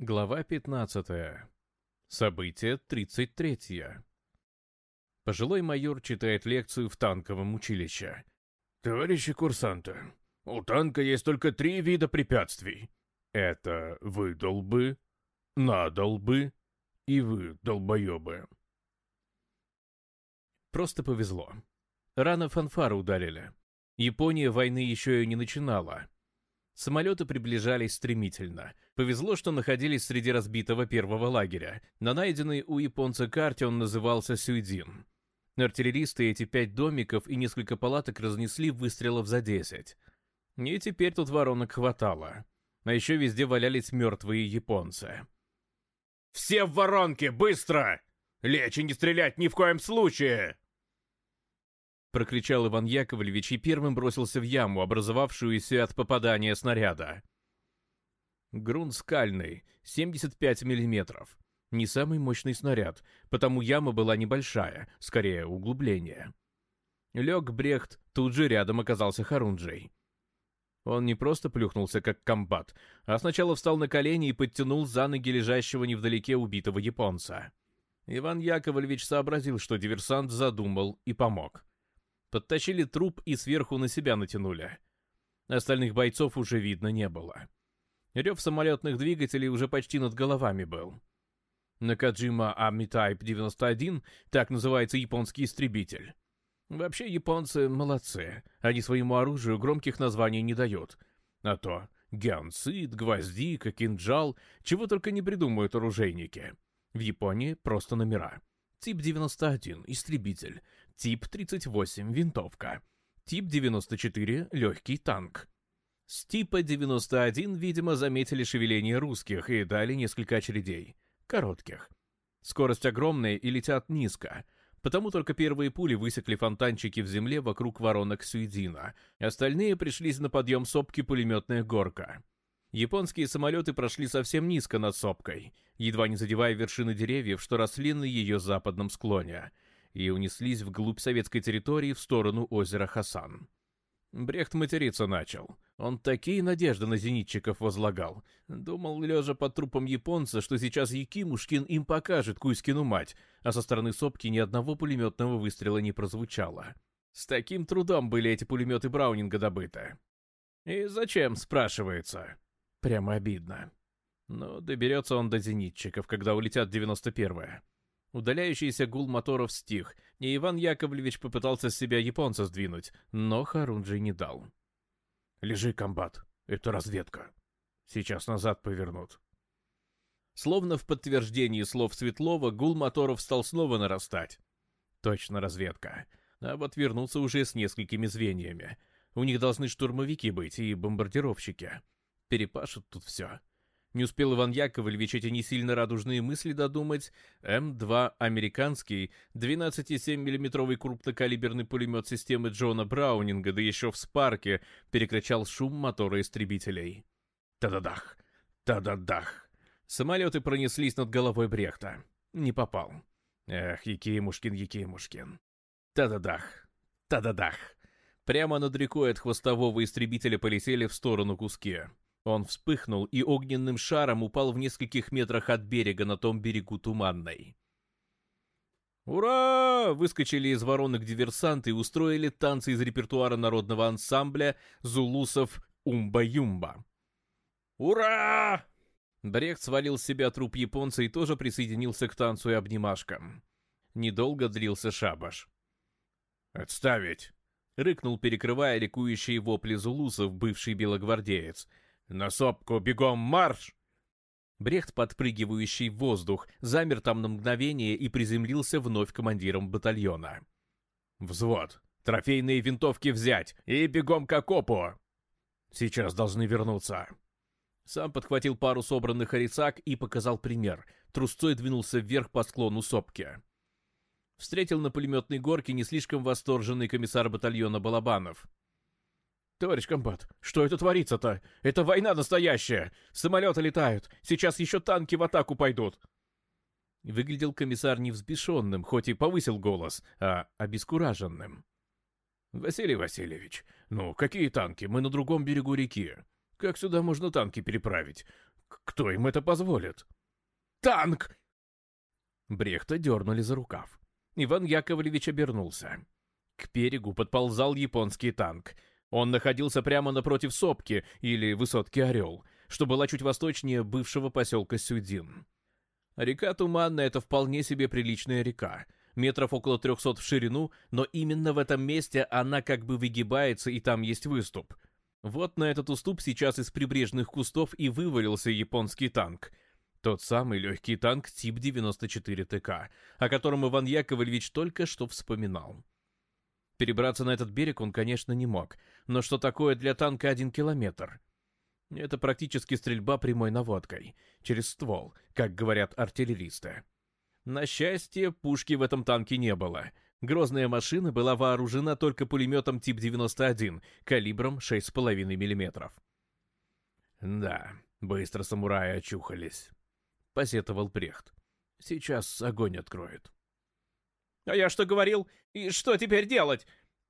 Глава 15. Событие 33. Пожилой майор читает лекцию в танковом училище. Товарищи курсанты, у танка есть только три вида препятствий. Это выдолбы, надолбы и вы, долбоебы. Просто повезло. Рано фанфары ударили. Япония войны еще и не начинала. Самолеты приближались стремительно. Повезло, что находились среди разбитого первого лагеря. На найденной у японца карте он назывался Сюйдин. Артиллеристы эти пять домиков и несколько палаток разнесли выстрелов за десять. И теперь тут воронок хватало. А еще везде валялись мертвые японцы. «Все в воронке! Быстро! Лечь и не стрелять ни в коем случае!» прокричал Иван Яковлевич и первым бросился в яму, образовавшуюся от попадания снаряда. Грунт скальный, 75 миллиметров. Не самый мощный снаряд, потому яма была небольшая, скорее углубление. Лег Брехт, тут же рядом оказался Харунджей. Он не просто плюхнулся, как комбат, а сначала встал на колени и подтянул за ноги лежащего невдалеке убитого японца. Иван Яковлевич сообразил, что диверсант задумал, и помог подтащили труп и сверху на себя натянули. Остальных бойцов уже видно не было. Рев самолетных двигателей уже почти над головами был. Накаджима Амитайп 91, так называется японский истребитель. Вообще японцы молодцы, они своему оружию громких названий не дают. А то геонцид, гвоздика, кинжал, чего только не придумают оружейники. В Японии просто номера. Тип 91, истребитель, Тип 38 винтовка. Тип 94 легкий танк. С типа 91, видимо, заметили шевеление русских и дали несколько очередей. Коротких. Скорость огромная и летят низко. Потому только первые пули высекли фонтанчики в земле вокруг воронок Суидина. Остальные пришлись на подъем сопки пулеметная горка. Японские самолеты прошли совсем низко над сопкой, едва не задевая вершины деревьев, что росли на ее западном склоне — и унеслись вглубь советской территории в сторону озера Хасан. Брехт материться начал. Он такие надежды на зенитчиков возлагал. Думал, лежа под трупом японца, что сейчас Якимушкин им покажет Кузькину мать, а со стороны сопки ни одного пулеметного выстрела не прозвучало. С таким трудом были эти пулеметы Браунинга добыты. И зачем, спрашивается? Прямо обидно. Ну, Но доберется он до зенитчиков, когда улетят 91-е. Удаляющийся гул моторов стих, и Иван Яковлевич попытался себя японца сдвинуть, но Харунджи не дал. «Лежи, комбат, это разведка. Сейчас назад повернут». Словно в подтверждении слов Светлова, гул моторов стал снова нарастать. Точно разведка. А вот вернуться уже с несколькими звеньями. У них должны штурмовики быть и бомбардировщики. Перепашут тут все. Не успел Иван Яковлевич эти не сильно радужные мысли додумать. М2 американский, 127 миллиметровый крупнокалиберный пулемет системы Джона Браунинга, да еще в спарке, перекричал шум мотора истребителей. Та-да-дах! Та-да-дах! Самолеты пронеслись над головой Брехта. Не попал. Эх, Якимушкин, Якимушкин. Та-да-дах! Та-да-дах! Прямо над рекой от хвостового истребителя полетели в сторону куски. Он вспыхнул и огненным шаром упал в нескольких метрах от берега на том берегу Туманной. «Ура!» — выскочили из воронок диверсанты и устроили танцы из репертуара народного ансамбля зулусов «Умба-юмба». «Ура!» Брехт свалил с себя труп японца и тоже присоединился к танцу и обнимашкам. Недолго длился шабаш. «Отставить!» — рыкнул, перекрывая ликующие вопли зулусов, бывший белогвардеец — «На сопку бегом марш!» Брехт, подпрыгивающий в воздух, замер там на мгновение и приземлился вновь командиром батальона. «Взвод! Трофейные винтовки взять! И бегом к окопу!» «Сейчас должны вернуться!» Сам подхватил пару собранных арицак и показал пример. Трусцой двинулся вверх по склону сопки. Встретил на пулеметной горке не слишком восторженный комиссар батальона Балабанов. «Товарищ комбат, что это творится-то? Это война настоящая! Самолеты летают! Сейчас еще танки в атаку пойдут!» Выглядел комиссар не взбешенным, хоть и повысил голос, а обескураженным. «Василий Васильевич, ну какие танки? Мы на другом берегу реки. Как сюда можно танки переправить? Кто им это позволит?» «Танк!» Брехта дернули за рукав. Иван Яковлевич обернулся. К берегу подползал японский танк — он находился прямо напротив сопки, или высотки Орел, что была чуть восточнее бывшего поселка Сюдин. Река Туманная — это вполне себе приличная река, метров около 300 в ширину, но именно в этом месте она как бы выгибается, и там есть выступ. Вот на этот уступ сейчас из прибрежных кустов и вывалился японский танк. Тот самый легкий танк тип 94 ТК, о котором Иван Яковлевич только что вспоминал. Перебраться на этот берег он, конечно, не мог, но что такое для танка один километр? Это практически стрельба прямой наводкой, через ствол, как говорят артиллеристы. На счастье, пушки в этом танке не было. Грозная машина была вооружена только пулеметом тип 91, калибром 6,5 мм. «Да, быстро самураи очухались», — посетовал Прехт. «Сейчас огонь откроет». А я что говорил? И что теперь делать?»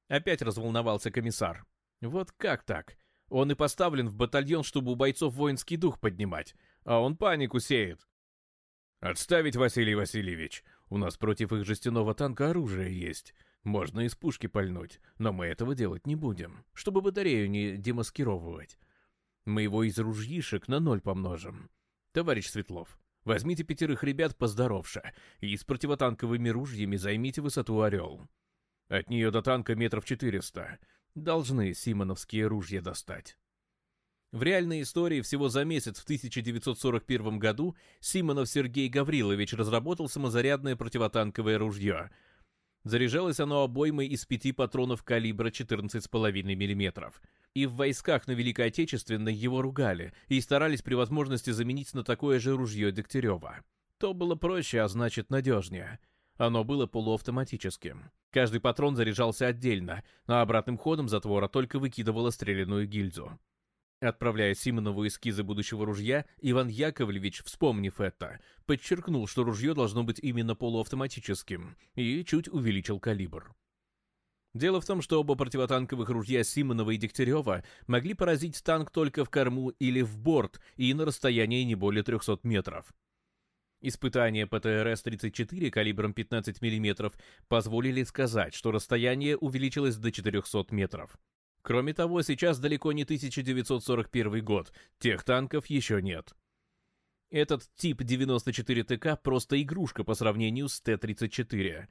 Опять разволновался комиссар. «Вот как так? Он и поставлен в батальон, чтобы у бойцов воинский дух поднимать, а он панику сеет». «Отставить, Василий Васильевич. У нас против их жестяного танка оружие есть. Можно из пушки пальнуть, но мы этого делать не будем, чтобы батарею не демаскировывать. Мы его из ружьишек на ноль помножим. Товарищ Светлов, Возьмите пятерых ребят поздоровше и с противотанковыми ружьями займите высоту «Орел». От нее до танка метров четыреста. Должны симоновские ружья достать. В реальной истории всего за месяц в 1941 году Симонов Сергей Гаврилович разработал самозарядное противотанковое ружье — Заряжалось оно обоймой из пяти патронов калибра 14,5 мм. И в войсках на Великой Отечественной его ругали и старались при возможности заменить на такое же ружье Дегтярева. То было проще, а значит надежнее. Оно было полуавтоматическим. Каждый патрон заряжался отдельно, на обратным ходом затвора только выкидывало стреляную гильзу. Отправляя Симонову эскизы будущего ружья, Иван Яковлевич, вспомнив это, подчеркнул, что ружье должно быть именно полуавтоматическим, и чуть увеличил калибр. Дело в том, что оба противотанковых ружья Симонова и Дегтярева могли поразить танк только в корму или в борт и на расстоянии не более 300 метров. Испытания ПТРС-34 калибром 15 мм позволили сказать, что расстояние увеличилось до 400 метров. Кроме того, сейчас далеко не 1941 год, тех танков еще нет. Этот тип 94ТК просто игрушка по сравнению с Т-34.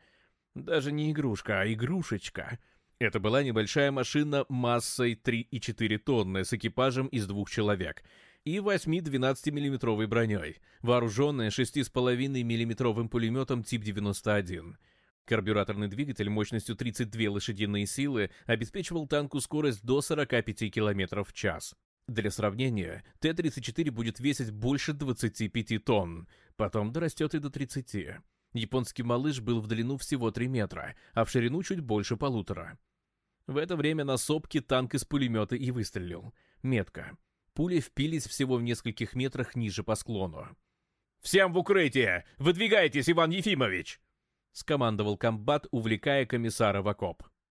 Даже не игрушка, а игрушечка. Это была небольшая машина массой 3,4 тонны с экипажем из двух человек и 8-12 миллиметровой броней, вооруженная 6,5 миллиметровым пулеметом тип 91. Карбюраторный двигатель мощностью 32 лошадиные силы обеспечивал танку скорость до 45 км в час. Для сравнения, Т-34 будет весить больше 25 тонн, потом дорастет и до 30. Японский малыш был в длину всего 3 метра, а в ширину чуть больше полутора. В это время на сопке танк из пулемета и выстрелил. Метка. Пули впились всего в нескольких метрах ниже по склону. «Всем в укрытие! Выдвигайтесь, Иван Ефимович!» скомандовал комбат, увлекая комиссара в окоп.